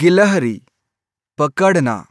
ગિલહરી પકડના